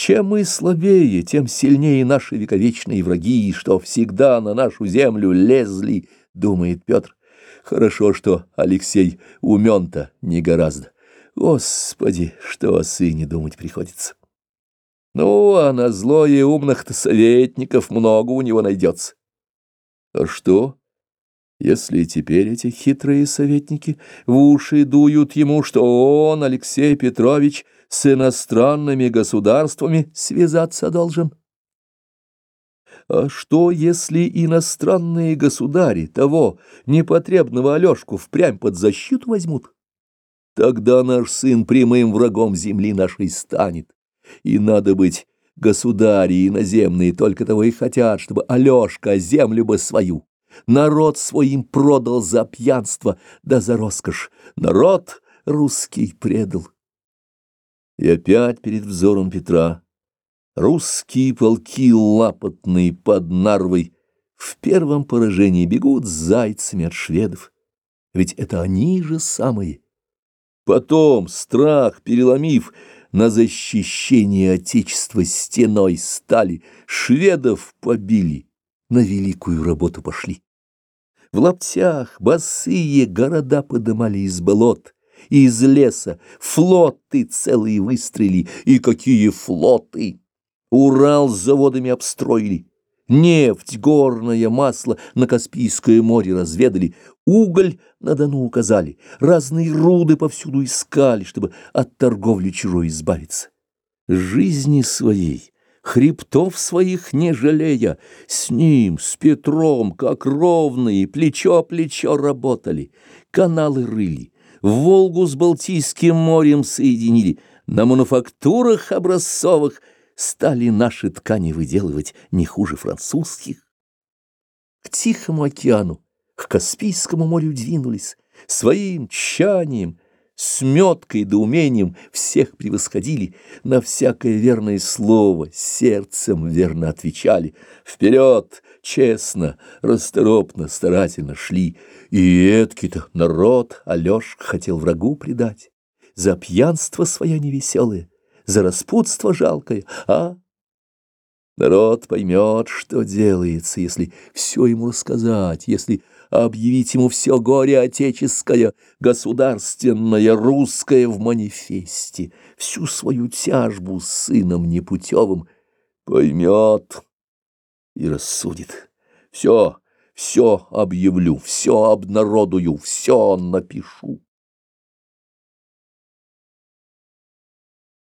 Чем мы слабее, тем сильнее наши вековечные враги, что всегда на нашу землю лезли, думает Петр. Хорошо, что Алексей умен-то не гораздо. Господи, что о сыне думать приходится. Ну, а на злое умных-то советников много у него найдется. А что, если теперь эти хитрые советники в уши дуют ему, что он, Алексей Петрович, с иностранными государствами связаться должен? А что, если иностранные государи того непотребного Алешку впрямь под защиту возьмут? Тогда наш сын прямым врагом земли нашей станет. И надо быть, государи иноземные только того и хотят, чтобы Алешка землю бы свою, народ своим продал за пьянство, да за роскошь, народ русский предал. И опять перед взором Петра русские полки лапотные под Нарвой в первом поражении бегут зайцами от шведов. Ведь это они же самые. Потом, страх переломив, на защищение Отечества стеной стали, шведов побили, на великую работу пошли. В лаптях босые города подымали из болот, из леса, флоты целые выстрели, и какие флоты! Урал с заводами обстроили, нефть, горное масло на Каспийское море разведали, уголь на Дону указали, разные руды повсюду искали, чтобы от торговли чужой избавиться. Жизни своей, хребтов своих не жалея, с ним, с Петром, как ровные, плечо-плечо работали, каналы рыли, Волгу с Балтийским морем соединили, на мануфактурах образцовых стали наши ткани выделывать не хуже французских. К Тихому океану, к Каспийскому морю двинулись, своим тщанием, сметкой да умением всех превосходили, на всякое верное слово сердцем верно отвечали, вперед, честно, расторопно, старательно шли, и эдкий-то народ Алешка хотел врагу предать, за пьянство свое невеселое, за распутство жалкое, а? Народ поймет, что делается, если все ему рассказать, если объявить ему все горе отеческое, государственное, русское в манифесте, всю свою тяжбу с сыном непутевым, поймет и рассудит. Все, все объявлю, все обнародую, все напишу.